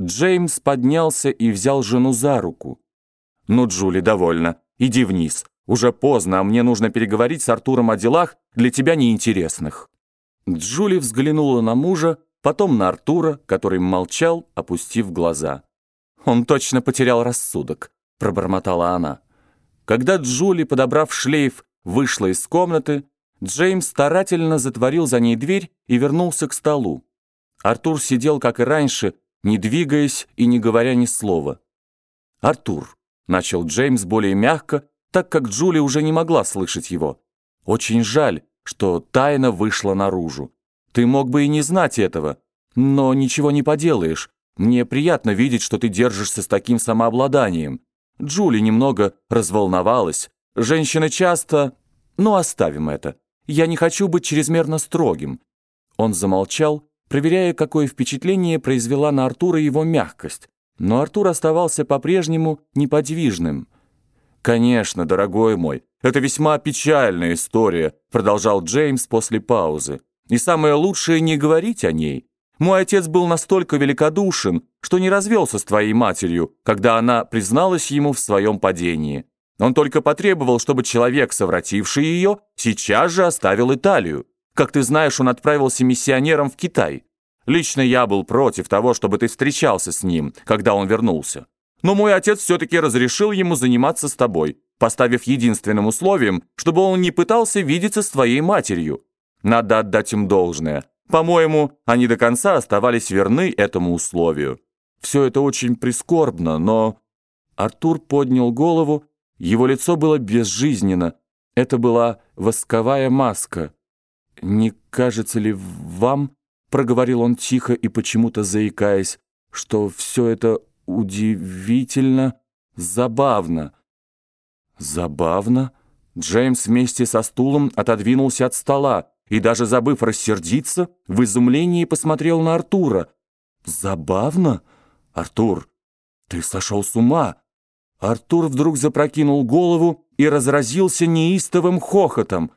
Джеймс поднялся и взял жену за руку. «Ну, Джули, довольно. Иди вниз. Уже поздно, а мне нужно переговорить с Артуром о делах для тебя неинтересных». Джули взглянула на мужа, потом на Артура, который молчал, опустив глаза. «Он точно потерял рассудок», — пробормотала она. Когда Джули, подобрав шлейф, вышла из комнаты, Джеймс старательно затворил за ней дверь и вернулся к столу. Артур сидел, как и раньше, не двигаясь и не говоря ни слова. «Артур», — начал Джеймс более мягко, так как Джули уже не могла слышать его. «Очень жаль, что тайна вышла наружу. Ты мог бы и не знать этого, но ничего не поделаешь. Мне приятно видеть, что ты держишься с таким самообладанием. Джули немного разволновалась. Женщины часто... Ну, оставим это. Я не хочу быть чрезмерно строгим». Он замолчал, проверяя, какое впечатление произвела на Артура его мягкость. Но Артур оставался по-прежнему неподвижным. «Конечно, дорогой мой, это весьма печальная история», продолжал Джеймс после паузы. «И самое лучшее не говорить о ней. Мой отец был настолько великодушен, что не развелся с твоей матерью, когда она призналась ему в своем падении. Он только потребовал, чтобы человек, совративший ее, сейчас же оставил Италию. Как ты знаешь, он отправился миссионером в Китай. Лично я был против того, чтобы ты встречался с ним, когда он вернулся. Но мой отец все-таки разрешил ему заниматься с тобой, поставив единственным условием, чтобы он не пытался видеться с твоей матерью. Надо отдать им должное. По-моему, они до конца оставались верны этому условию. Все это очень прискорбно, но... Артур поднял голову, его лицо было безжизненно. Это была восковая маска. «Не кажется ли вам, — проговорил он тихо и почему-то заикаясь, — что все это удивительно забавно?» «Забавно?» Джеймс вместе со стулом отодвинулся от стола и, даже забыв рассердиться, в изумлении посмотрел на Артура. «Забавно? Артур, ты сошел с ума!» Артур вдруг запрокинул голову и разразился неистовым хохотом.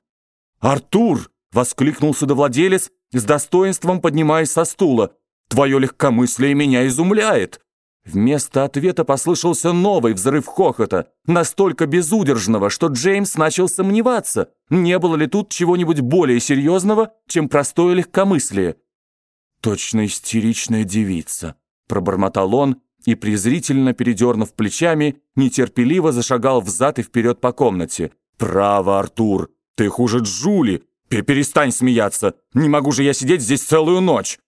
«Артур!» — воскликнул судовладелец, с достоинством поднимаясь со стула. «Твое легкомыслие меня изумляет!» Вместо ответа послышался новый взрыв хохота, настолько безудержного, что Джеймс начал сомневаться, не было ли тут чего-нибудь более серьезного, чем простое легкомыслие. «Точно истеричная девица», — пробормотал он и, презрительно передернув плечами, нетерпеливо зашагал взад и вперед по комнате. «Право, Артур, ты хуже Джули, «Перестань смеяться! Не могу же я сидеть здесь целую ночь!»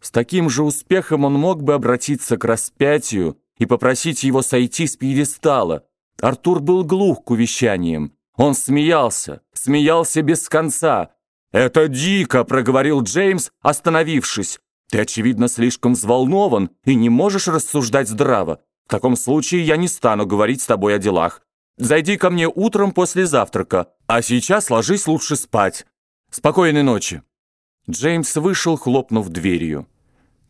С таким же успехом он мог бы обратиться к распятию и попросить его сойти с пьедестала. Артур был глух к увещаниям. Он смеялся, смеялся без конца. «Это дико!» — проговорил Джеймс, остановившись. «Ты, очевидно, слишком взволнован и не можешь рассуждать здраво. В таком случае я не стану говорить с тобой о делах. Зайди ко мне утром после завтрака, а сейчас ложись лучше спать. «Спокойной ночи!» Джеймс вышел, хлопнув дверью.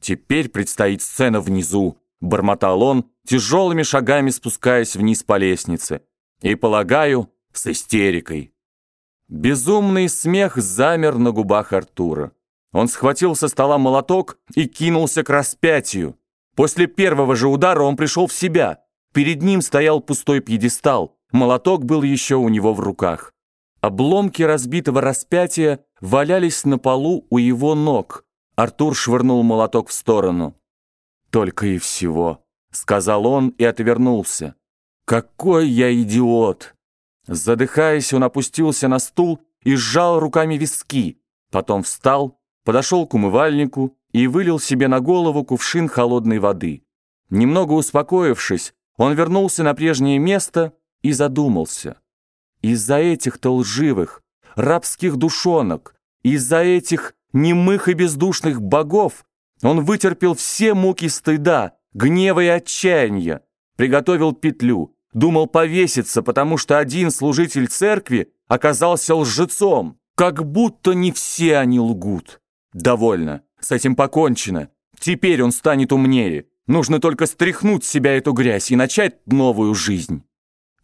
«Теперь предстоит сцена внизу», — бормотал он, тяжелыми шагами спускаясь вниз по лестнице. «И, полагаю, с истерикой». Безумный смех замер на губах Артура. Он схватил со стола молоток и кинулся к распятию. После первого же удара он пришел в себя. Перед ним стоял пустой пьедестал. Молоток был еще у него в руках. Обломки разбитого распятия валялись на полу у его ног. Артур швырнул молоток в сторону. «Только и всего», — сказал он и отвернулся. «Какой я идиот!» Задыхаясь, он опустился на стул и сжал руками виски. Потом встал, подошел к умывальнику и вылил себе на голову кувшин холодной воды. Немного успокоившись, он вернулся на прежнее место и задумался. Из-за этих-то лживых, рабских душонок, из-за этих немых и бездушных богов он вытерпел все муки стыда, гнева и отчаяния, приготовил петлю, думал повеситься, потому что один служитель церкви оказался лжецом, как будто не все они лгут. Довольно, с этим покончено. Теперь он станет умнее. Нужно только стряхнуть с себя эту грязь и начать новую жизнь.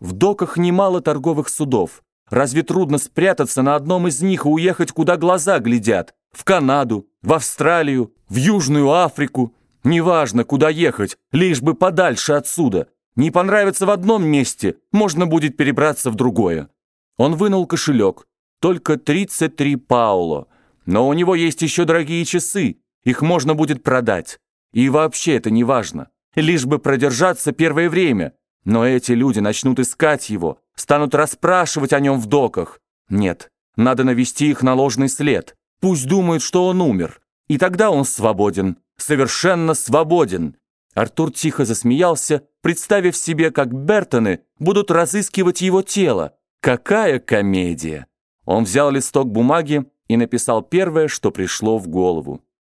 В доках немало торговых судов. Разве трудно спрятаться на одном из них и уехать, куда глаза глядят? В Канаду, в Австралию, в Южную Африку. Неважно, куда ехать, лишь бы подальше отсюда. Не понравится в одном месте, можно будет перебраться в другое. Он вынул кошелек. Только 33 пауло. Но у него есть еще дорогие часы. Их можно будет продать. И вообще это не важно. Лишь бы продержаться первое время. Но эти люди начнут искать его, станут расспрашивать о нем в доках. Нет, надо навести их на ложный след. Пусть думают, что он умер. И тогда он свободен, совершенно свободен. Артур тихо засмеялся, представив себе, как Бертоны будут разыскивать его тело. Какая комедия! Он взял листок бумаги и написал первое, что пришло в голову.